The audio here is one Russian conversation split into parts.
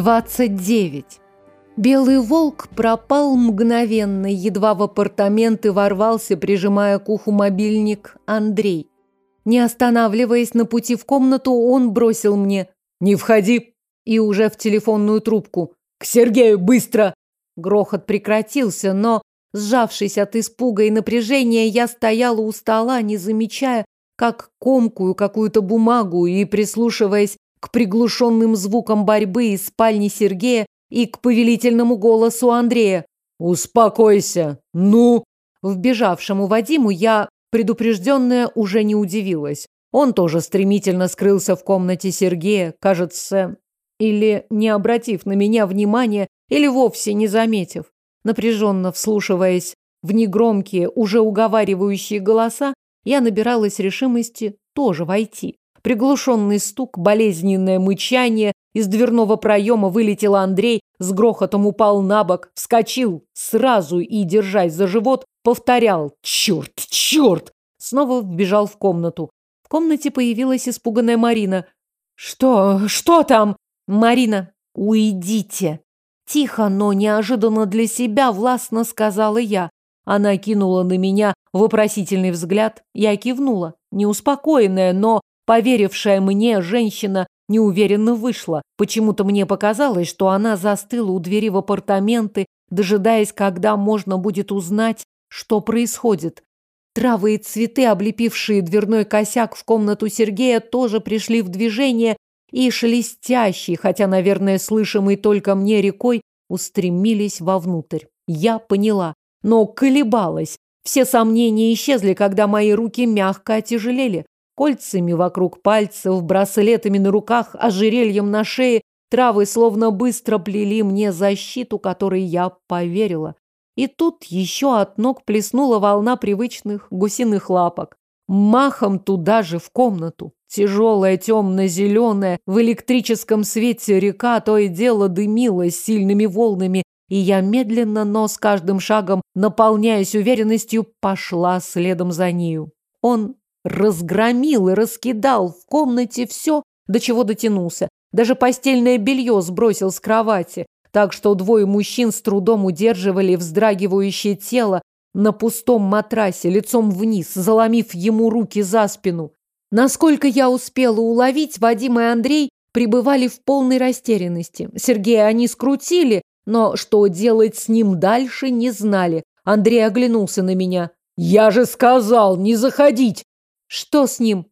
29. Белый волк пропал мгновенно, едва в апартаменты ворвался, прижимая к уху мобильник Андрей. Не останавливаясь на пути в комнату, он бросил мне «Не входи!» и уже в телефонную трубку «К Сергею, быстро!» Грохот прекратился, но, сжавшись от испуга и напряжения, я стояла у стола, не замечая, как комкую какую-то бумагу и прислушиваясь к приглушенным звукам борьбы из спальни Сергея и к повелительному голосу Андрея. «Успокойся! Ну!» Вбежавшему Вадиму я, предупрежденная, уже не удивилась. Он тоже стремительно скрылся в комнате Сергея, кажется, или не обратив на меня внимания, или вовсе не заметив. Напряженно вслушиваясь в негромкие, уже уговаривающие голоса, я набиралась решимости тоже войти. Приглушенный стук, болезненное мычание. Из дверного проема вылетел Андрей, с грохотом упал на бок, вскочил сразу и, держась за живот, повторял «Черт! Черт!» Снова вбежал в комнату. В комнате появилась испуганная Марина. «Что? Что там?» «Марина, уйдите!» Тихо, но неожиданно для себя властно сказала я. Она кинула на меня вопросительный взгляд. Я кивнула, неуспокоенная, но Поверившая мне женщина неуверенно вышла. Почему-то мне показалось, что она застыла у двери в апартаменты, дожидаясь, когда можно будет узнать, что происходит. Травы и цветы, облепившие дверной косяк в комнату Сергея, тоже пришли в движение и шелестящий, хотя, наверное, слышимый только мне рекой, устремились вовнутрь. Я поняла, но колебалась. Все сомнения исчезли, когда мои руки мягко отяжелели кольцами вокруг пальцев, браслетами на руках, ожерельем на шее, травы словно быстро плели мне защиту, которой я поверила. И тут еще от ног плеснула волна привычных гусиных лапок. Махом туда же в комнату. Тяжелая, темно-зеленая, в электрическом свете река то и дело дымилась сильными волнами, и я медленно, но с каждым шагом, наполняясь уверенностью, пошла следом за нею. Он разгромил и раскидал в комнате все, до чего дотянулся. Даже постельное белье сбросил с кровати, так что двое мужчин с трудом удерживали вздрагивающее тело на пустом матрасе, лицом вниз, заломив ему руки за спину. Насколько я успела уловить, Вадим и Андрей пребывали в полной растерянности. Сергея они скрутили, но что делать с ним дальше, не знали. Андрей оглянулся на меня. «Я же сказал, не заходить! Что с ним?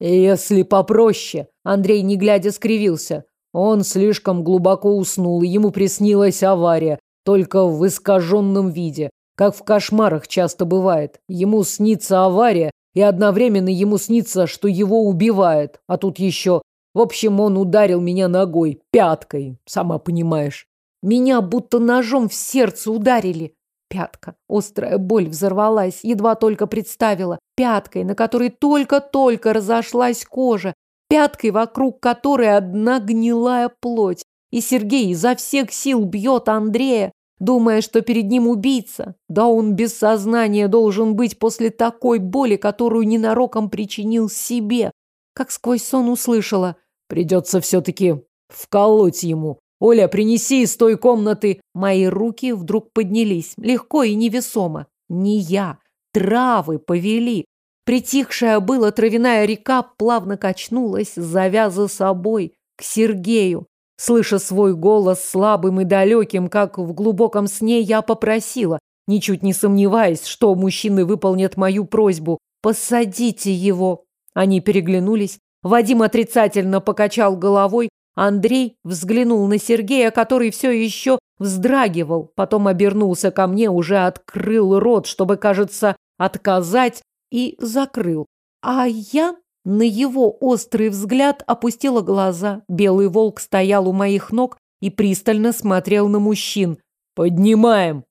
Если попроще, Андрей, не глядя, скривился. Он слишком глубоко уснул, и ему приснилась авария, только в искаженном виде, как в кошмарах часто бывает. Ему снится авария, и одновременно ему снится, что его убивает. А тут еще... В общем, он ударил меня ногой, пяткой, сама понимаешь. Меня будто ножом в сердце ударили. Пятка. Острая боль взорвалась, едва только представила. Пяткой, на которой только-только разошлась кожа. Пяткой, вокруг которой одна гнилая плоть. И Сергей изо всех сил бьет Андрея, думая, что перед ним убийца. Да он без сознания должен быть после такой боли, которую ненароком причинил себе. Как сквозь сон услышала. Придется все-таки вколоть ему. «Оля, принеси из той комнаты!» Мои руки вдруг поднялись, легко и невесомо. Не я, травы повели. Притихшая была травяная река плавно качнулась, зовя за собой к Сергею. Слыша свой голос слабым и далеким, как в глубоком сне, я попросила, ничуть не сомневаясь, что мужчины выполнят мою просьбу. «Посадите его!» Они переглянулись. Вадим отрицательно покачал головой, Андрей взглянул на Сергея, который все еще вздрагивал, потом обернулся ко мне, уже открыл рот, чтобы, кажется, отказать, и закрыл. А я на его острый взгляд опустила глаза. Белый волк стоял у моих ног и пристально смотрел на мужчин. «Поднимаем!»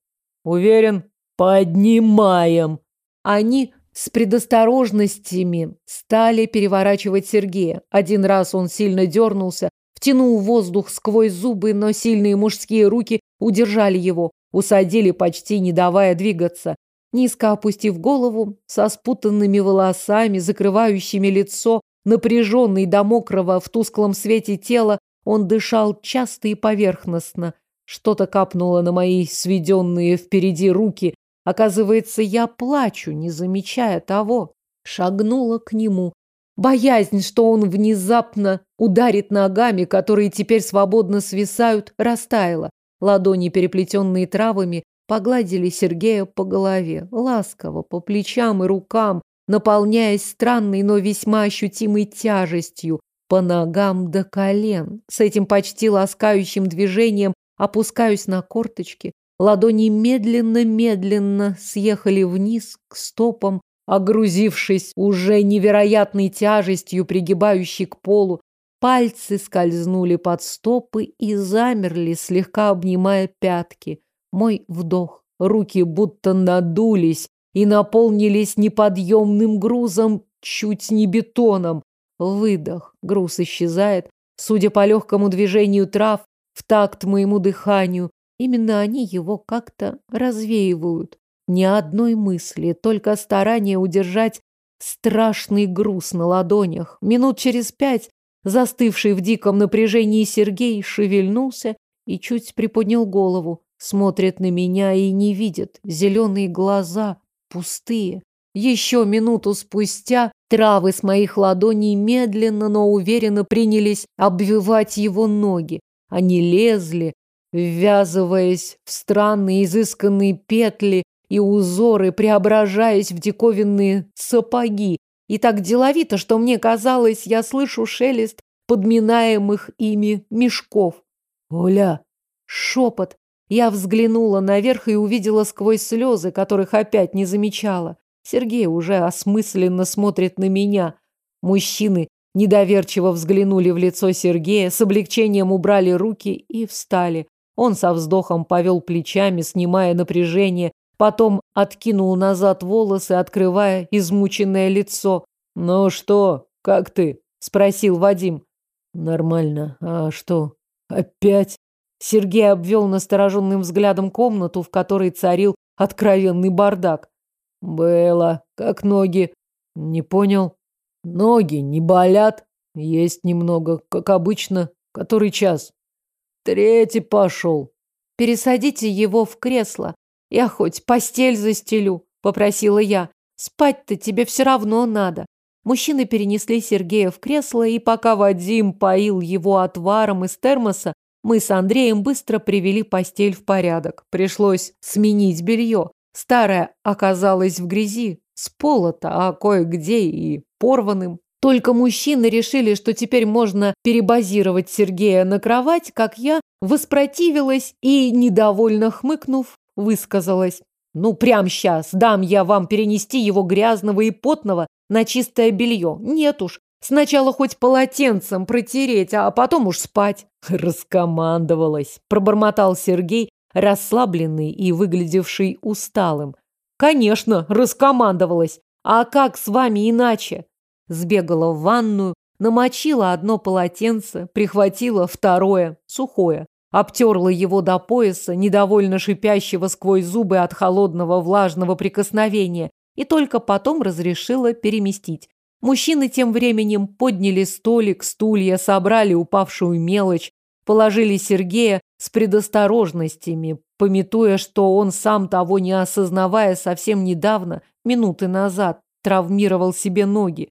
«Уверен?» «Поднимаем!» Они с предосторожностями стали переворачивать Сергея. Один раз он сильно дернулся, Втянул воздух сквозь зубы, но сильные мужские руки удержали его, усадили почти не давая двигаться. Низко опустив голову, со спутанными волосами, закрывающими лицо, напряженный до мокрого в тусклом свете тела, Он дышал часто и поверхностно. Что-то капнуло на мои сведенные впереди руки. Оказывается, я плачу, не замечая того. Шагнула к нему. Боязнь, что он внезапно ударит ногами, которые теперь свободно свисают, растаяла. Ладони, переплетенные травами, погладили Сергея по голове, ласково, по плечам и рукам, наполняясь странной, но весьма ощутимой тяжестью, по ногам до колен. С этим почти ласкающим движением опускаюсь на корточки. Ладони медленно-медленно съехали вниз к стопам, огрузившись уже невероятной тяжестью, пригибающей к полу. Пальцы скользнули под стопы и замерли, слегка обнимая пятки. Мой вдох. Руки будто надулись и наполнились неподъемным грузом, чуть не бетоном. Выдох. Груз исчезает. Судя по легкому движению трав, в такт моему дыханию, именно они его как-то развеивают. Ни одной мысли, только старание удержать страшный груз на ладонях. Минут через пять, застывший в диком напряжении Сергей, шевельнулся и чуть приподнял голову. Смотрит на меня и не видит. Зеленые глаза пустые. Еще минуту спустя травы с моих ладоней медленно, но уверенно принялись обвивать его ноги. Они лезли, ввязываясь в странные изысканные петли и узоры, преображаясь в диковинные сапоги. И так деловито, что мне казалось, я слышу шелест подминаемых ими мешков. «Оля!» Шепот. Я взглянула наверх и увидела сквозь слезы, которых опять не замечала. Сергей уже осмысленно смотрит на меня. Мужчины недоверчиво взглянули в лицо Сергея, с облегчением убрали руки и встали. Он со вздохом повел плечами, снимая напряжение, потом откинул назад волосы, открывая измученное лицо. «Ну что, как ты?» – спросил Вадим. «Нормально. А что, опять?» Сергей обвел настороженным взглядом комнату, в которой царил откровенный бардак. «Было. Как ноги?» «Не понял». «Ноги не болят?» «Есть немного, как обычно. Который час?» «Третий пошел». «Пересадите его в кресло. Я хоть постель застелю», — попросила я. «Спать-то тебе все равно надо». Мужчины перенесли Сергея в кресло, и пока Вадим поил его отваром из термоса, мы с Андреем быстро привели постель в порядок. Пришлось сменить белье. Старое оказалось в грязи, сполото, а кое-где и порванным. Только мужчины решили, что теперь можно перебазировать Сергея на кровать, как я воспротивилась и, недовольно хмыкнув, высказалась. Ну, прям сейчас дам я вам перенести его грязного и потного на чистое белье. Нет уж, сначала хоть полотенцем протереть, а потом уж спать. Раскомандовалась, пробормотал Сергей, расслабленный и выглядевший усталым. «Конечно, раскомандовалась. А как с вами иначе?» Сбегала в ванную, намочила одно полотенце, прихватила второе, сухое, обтерла его до пояса, недовольно шипящего сквозь зубы от холодного влажного прикосновения, и только потом разрешила переместить. Мужчины тем временем подняли столик, стулья, собрали упавшую мелочь, положили Сергея с предосторожностями, пометуя, что он сам того не осознавая совсем недавно, минуты назад, травмировал себе ноги.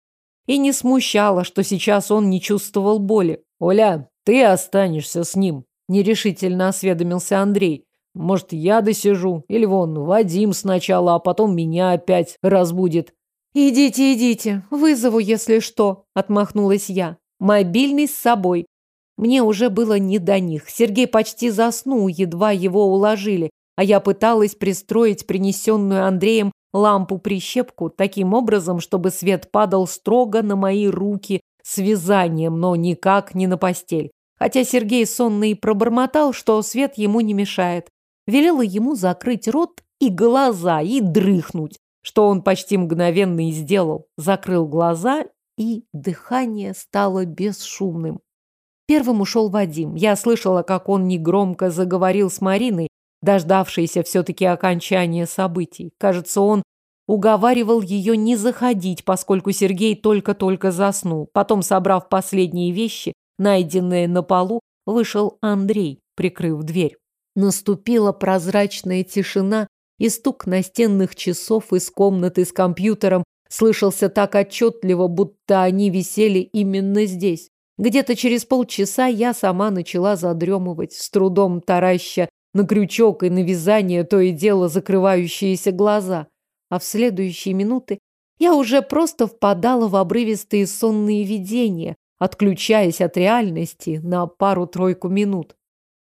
И не смущало, что сейчас он не чувствовал боли. «Оля, ты останешься с ним», – нерешительно осведомился Андрей. «Может, я досижу? Или вон, Вадим сначала, а потом меня опять разбудит». «Идите, идите, вызову, если что», – отмахнулась я. «Мобильный с собой. Мне уже было не до них. Сергей почти заснул, едва его уложили, а я пыталась пристроить принесенную Андреем лампу-прищепку таким образом, чтобы свет падал строго на мои руки с вязанием, но никак не на постель. Хотя Сергей сонный пробормотал, что свет ему не мешает. Велела ему закрыть рот и глаза и дрыхнуть, что он почти мгновенно и сделал. Закрыл глаза, и дыхание стало бесшумным. Первым ушел Вадим. Я слышала, как он негромко заговорил с Мариной, дождавшейся все-таки окончания событий. Кажется, он уговаривал ее не заходить, поскольку Сергей только-только заснул. Потом, собрав последние вещи, найденные на полу, вышел Андрей, прикрыв дверь. Наступила прозрачная тишина, и стук настенных часов из комнаты с компьютером слышался так отчетливо, будто они висели именно здесь. Где-то через полчаса я сама начала задремывать, с трудом тараща на крючок и на вязание то и дело закрывающиеся глаза. А в следующие минуты я уже просто впадала в обрывистые сонные видения, отключаясь от реальности на пару-тройку минут.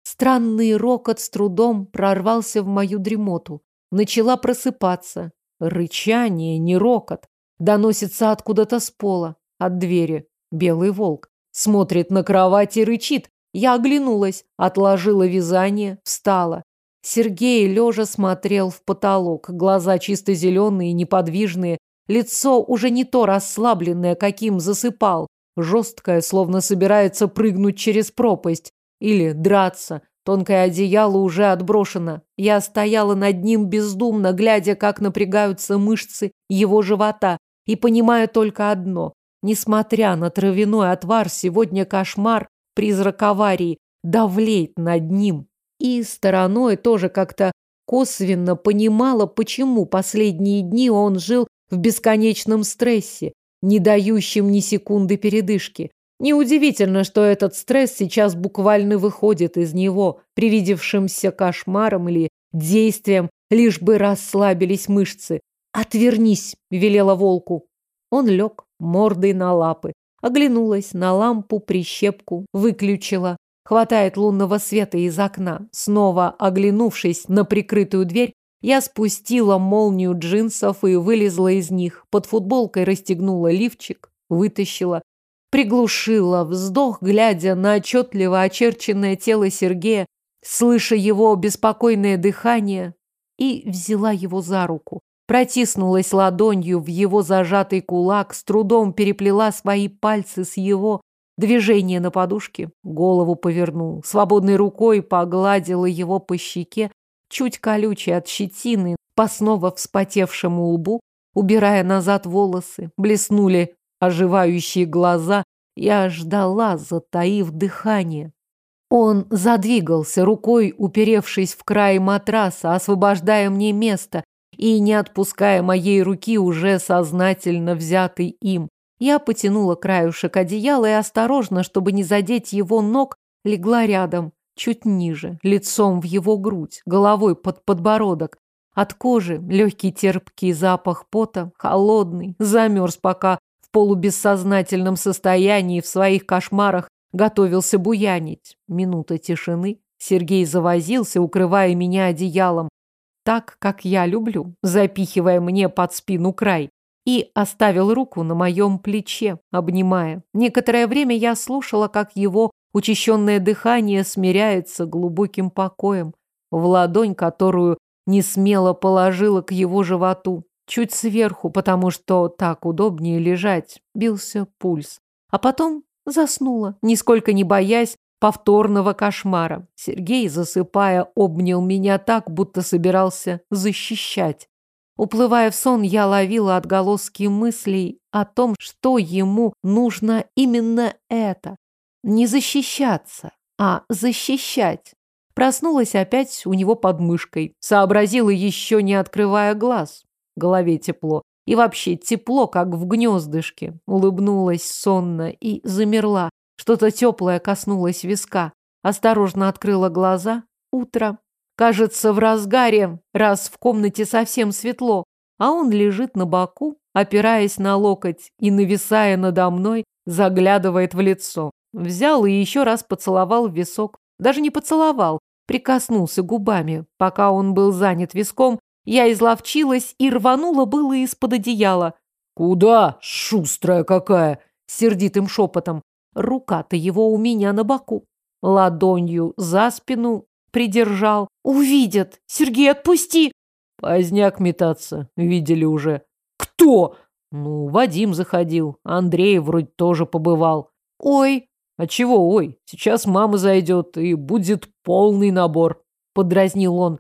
Странный рокот с трудом прорвался в мою дремоту. Начала просыпаться. Рычание, не рокот. Доносится откуда-то с пола, от двери. Белый волк. Смотрит на кровать и рычит. Я оглянулась, отложила вязание, встала. Сергей лежа смотрел в потолок, глаза чисто зеленые, неподвижные, лицо уже не то расслабленное, каким засыпал, жесткое, словно собирается прыгнуть через пропасть или драться. Тонкое одеяло уже отброшено. Я стояла над ним бездумно, глядя, как напрягаются мышцы его живота, и понимая только одно. Несмотря на травяной отвар, сегодня кошмар, призрак аварии, давлеет над ним. И стороной тоже как-то косвенно понимала, почему последние дни он жил в бесконечном стрессе, не дающем ни секунды передышки. Неудивительно, что этот стресс сейчас буквально выходит из него, привидевшимся кошмаром или действием, лишь бы расслабились мышцы. «Отвернись!» – велела волку. Он лег, мордой на лапы. Оглянулась на лампу, прищепку, выключила. Хватает лунного света из окна. Снова оглянувшись на прикрытую дверь, я спустила молнию джинсов и вылезла из них. Под футболкой расстегнула лифчик, вытащила. Приглушила вздох, глядя на отчетливо очерченное тело Сергея, слыша его беспокойное дыхание, и взяла его за руку протиснулась ладонью в его зажатый кулак, с трудом переплела свои пальцы с его, движение на подушке, голову повернул, свободной рукой погладила его по щеке, чуть колючей от щетины, по снова вспотевшему лбу, убирая назад волосы, блеснули оживающие глаза, я ждала, затаив дыхание. Он задвигался, рукой уперевшись в край матраса, освобождая мне место, и, не отпуская моей руки, уже сознательно взятой им, я потянула краюшек одеяла и осторожно, чтобы не задеть его ног, легла рядом, чуть ниже, лицом в его грудь, головой под подбородок. От кожи легкий терпкий запах пота, холодный, замерз пока в полубессознательном состоянии в своих кошмарах готовился буянить. Минута тишины. Сергей завозился, укрывая меня одеялом, так, как я люблю, запихивая мне под спину край, и оставил руку на моем плече, обнимая. Некоторое время я слушала, как его учащенное дыхание смиряется глубоким покоем в ладонь, которую не смело положила к его животу, чуть сверху, потому что так удобнее лежать, бился пульс. А потом заснула, нисколько не боясь повторного кошмара. Сергей, засыпая, обнял меня так, будто собирался защищать. Уплывая в сон, я ловила отголоски мыслей о том, что ему нужно именно это. Не защищаться, а защищать. Проснулась опять у него под мышкой. Сообразила, еще не открывая глаз. Голове тепло. И вообще тепло, как в гнездышке. Улыбнулась сонно и замерла, что-то теплое коснулось виска. Осторожно открыла глаза. Утро. Кажется, в разгаре, раз в комнате совсем светло, а он лежит на боку, опираясь на локоть и, нависая надо мной, заглядывает в лицо. Взял и еще раз поцеловал в висок. Даже не поцеловал, прикоснулся губами. Пока он был занят виском, я изловчилась и рванула было из-под одеяла. «Куда, шустрая какая?» Сердитым шепотом. Рука-то его у меня на боку. Ладонью за спину придержал. Увидят. Сергей, отпусти. Поздняк метаться. Видели уже. Кто? Ну, Вадим заходил. Андрей вроде тоже побывал. Ой. А чего ой? Сейчас мама зайдет и будет полный набор. Подразнил он.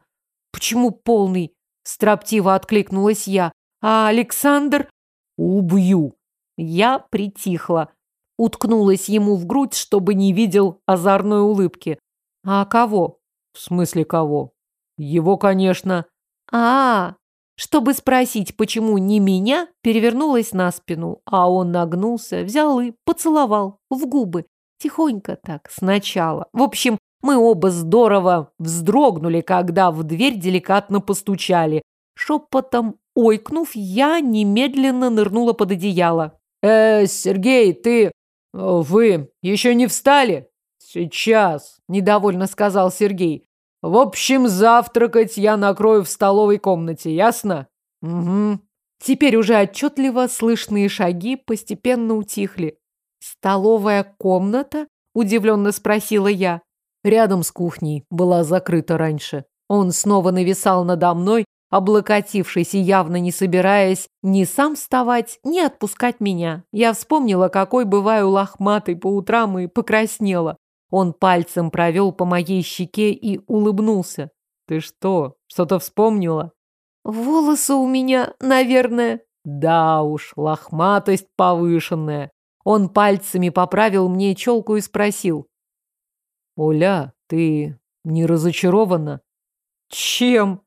Почему полный? Строптиво откликнулась я. А Александр? Убью. Я притихла. Уткнулась ему в грудь, чтобы не видел озорной улыбки. А кого? В смысле кого? Его, конечно. А, -а, -а. чтобы спросить, почему не меня, перевернулась на спину, а он нагнулся, взял и поцеловал в губы. Тихонько так, сначала. В общем, мы оба здорово вздрогнули, когда в дверь деликатно постучали. Шепотом ойкнув, я немедленно нырнула под одеяло. «Э, Сергей, ты... вы еще не встали?» «Сейчас», — недовольно сказал Сергей. «В общем, завтракать я накрою в столовой комнате, ясно?» «Угу». Теперь уже отчетливо слышные шаги постепенно утихли. «Столовая комната?» – удивленно спросила я. Рядом с кухней была закрыта раньше. Он снова нависал надо мной, облокотившись и явно не собираясь ни сам вставать, ни отпускать меня. Я вспомнила, какой бываю лохматой по утрам и покраснела. Он пальцем провел по моей щеке и улыбнулся. «Ты что, что-то вспомнила?» «Волосы у меня, наверное». «Да уж, лохматость повышенная». Он пальцами поправил мне челку и спросил. «Оля, ты не разочарована?» «Чем?»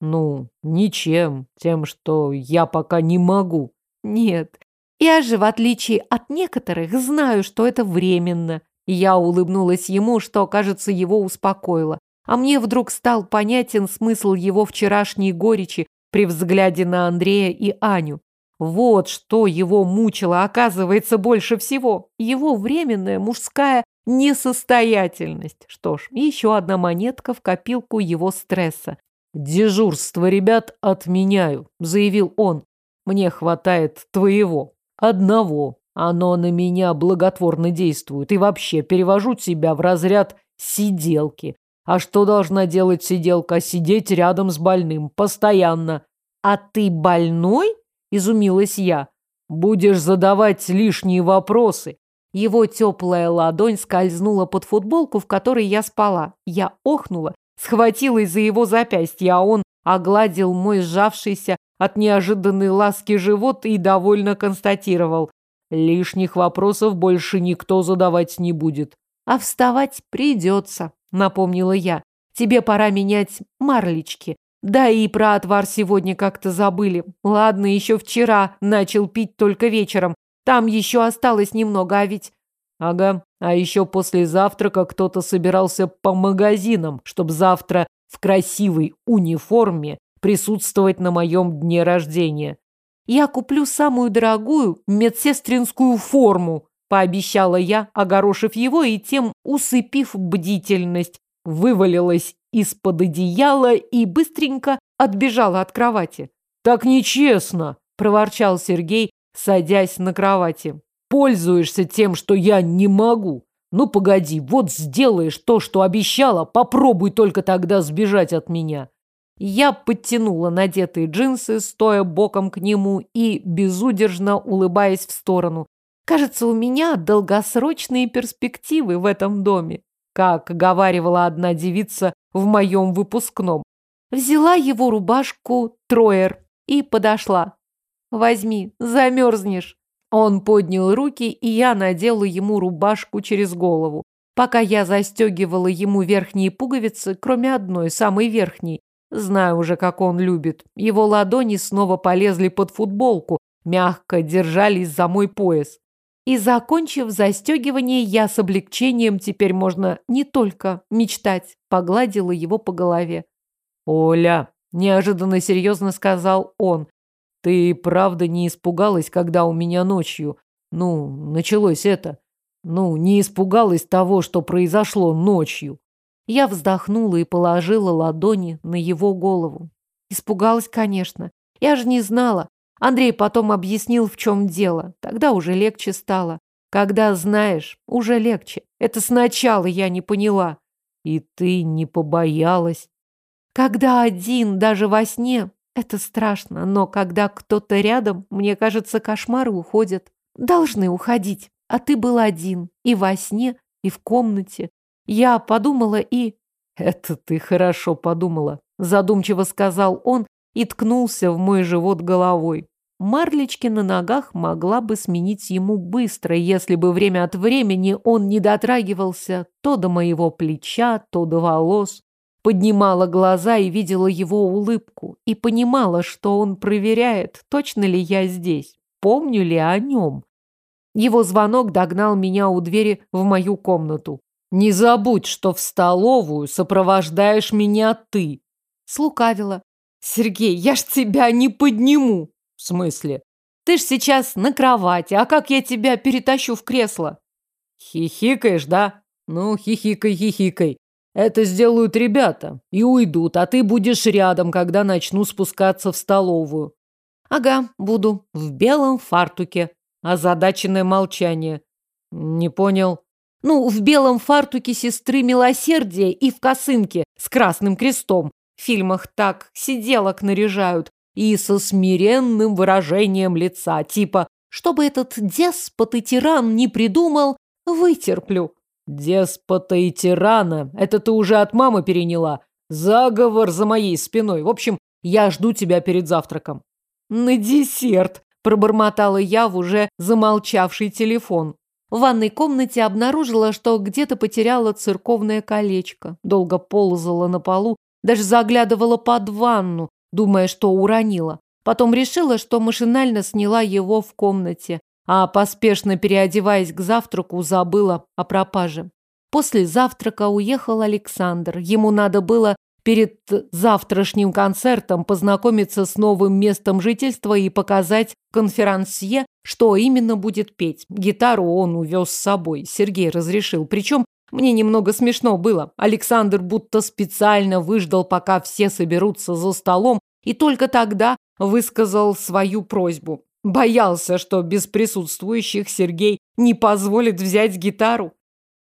«Ну, ничем. Тем, что я пока не могу». «Нет, я же, в отличие от некоторых, знаю, что это временно». Я улыбнулась ему, что, кажется, его успокоило. А мне вдруг стал понятен смысл его вчерашней горечи при взгляде на Андрея и Аню. Вот что его мучило, оказывается, больше всего. Его временная мужская несостоятельность. Что ж, еще одна монетка в копилку его стресса. «Дежурство, ребят, отменяю», — заявил он. «Мне хватает твоего. Одного. Оно на меня благотворно действует. И вообще перевожу тебя в разряд сиделки. А что должна делать сиделка? Сидеть рядом с больным. Постоянно. А ты больной? Изумилась я. Будешь задавать лишние вопросы. Его теплая ладонь скользнула под футболку, в которой я спала. Я охнула схватилась за его запястье, а он огладил мой сжавшийся от неожиданной ласки живот и довольно констатировал. Лишних вопросов больше никто задавать не будет. А вставать придется, напомнила я. Тебе пора менять марлечки. Да и про отвар сегодня как-то забыли. Ладно, еще вчера начал пить только вечером. Там еще осталось немного, а ведь... Ага, а еще после завтрака кто-то собирался по магазинам, чтобы завтра в красивой униформе присутствовать на моем дне рождения. Я куплю самую дорогую медсестринскую форму, пообещала я, огорошив его и тем усыпив бдительность. Вывалилась из-под одеяла и быстренько отбежала от кровати. «Так нечестно!» – проворчал Сергей, садясь на кровати. Пользуешься тем, что я не могу. Ну, погоди, вот сделаешь то, что обещала, попробуй только тогда сбежать от меня. Я подтянула надетые джинсы, стоя боком к нему и безудержно улыбаясь в сторону. Кажется, у меня долгосрочные перспективы в этом доме, как говаривала одна девица в моем выпускном. Взяла его рубашку Троер и подошла. «Возьми, замерзнешь». Он поднял руки, и я надела ему рубашку через голову. Пока я застегивала ему верхние пуговицы, кроме одной, самой верхней, знаю уже, как он любит, его ладони снова полезли под футболку, мягко держались за мой пояс. И, закончив застегивание, я с облегчением теперь можно не только мечтать, погладила его по голове. «Оля», – неожиданно серьезно сказал он, ты правда не испугалась, когда у меня ночью, ну, началось это? Ну, не испугалась того, что произошло ночью? Я вздохнула и положила ладони на его голову. Испугалась, конечно. Я же не знала. Андрей потом объяснил, в чем дело. Тогда уже легче стало. Когда знаешь, уже легче. Это сначала я не поняла. И ты не побоялась? Когда один, даже во сне, это страшно, но когда кто-то рядом, мне кажется, кошмары уходят. Должны уходить. А ты был один. И во сне, и в комнате. Я подумала и... Это ты хорошо подумала, задумчиво сказал он и ткнулся в мой живот головой. Марлечки на ногах могла бы сменить ему быстро, если бы время от времени он не дотрагивался то до моего плеча, то до волос. Поднимала глаза и видела его улыбку, и понимала, что он проверяет, точно ли я здесь, помню ли о нем. Его звонок догнал меня у двери в мою комнату. «Не забудь, что в столовую сопровождаешь меня ты!» Слукавила. «Сергей, я ж тебя не подниму!» «В смысле?» «Ты ж сейчас на кровати, а как я тебя перетащу в кресло?» «Хихикаешь, да? Ну, хихикай, хихикай. Это сделают ребята и уйдут, а ты будешь рядом, когда начну спускаться в столовую». «Ага, буду. В белом фартуке». Озадаченное молчание. «Не понял». «Ну, в белом фартуке сестры милосердия и в косынке с красным крестом. В фильмах так сиделок наряжают. И со смиренным выражением лица, типа «Чтобы этот деспот и тиран не придумал, вытерплю». «Деспота и тирана, это ты уже от мамы переняла. Заговор за моей спиной. В общем, я жду тебя перед завтраком». «На десерт», – пробормотала я в уже замолчавший телефон. В ванной комнате обнаружила, что где-то потеряла церковное колечко. Долго ползала на полу, даже заглядывала под ванну, думая, что уронила. Потом решила, что машинально сняла его в комнате, а поспешно переодеваясь к завтраку, забыла о пропаже. После завтрака уехал Александр. Ему надо было перед завтрашним концертом познакомиться с новым местом жительства и показать конферансье, что именно будет петь. Гитару он увез с собой, Сергей разрешил. Причем мне немного смешно было. Александр будто специально выждал, пока все соберутся за столом, и только тогда высказал свою просьбу. Боялся, что без присутствующих Сергей не позволит взять гитару.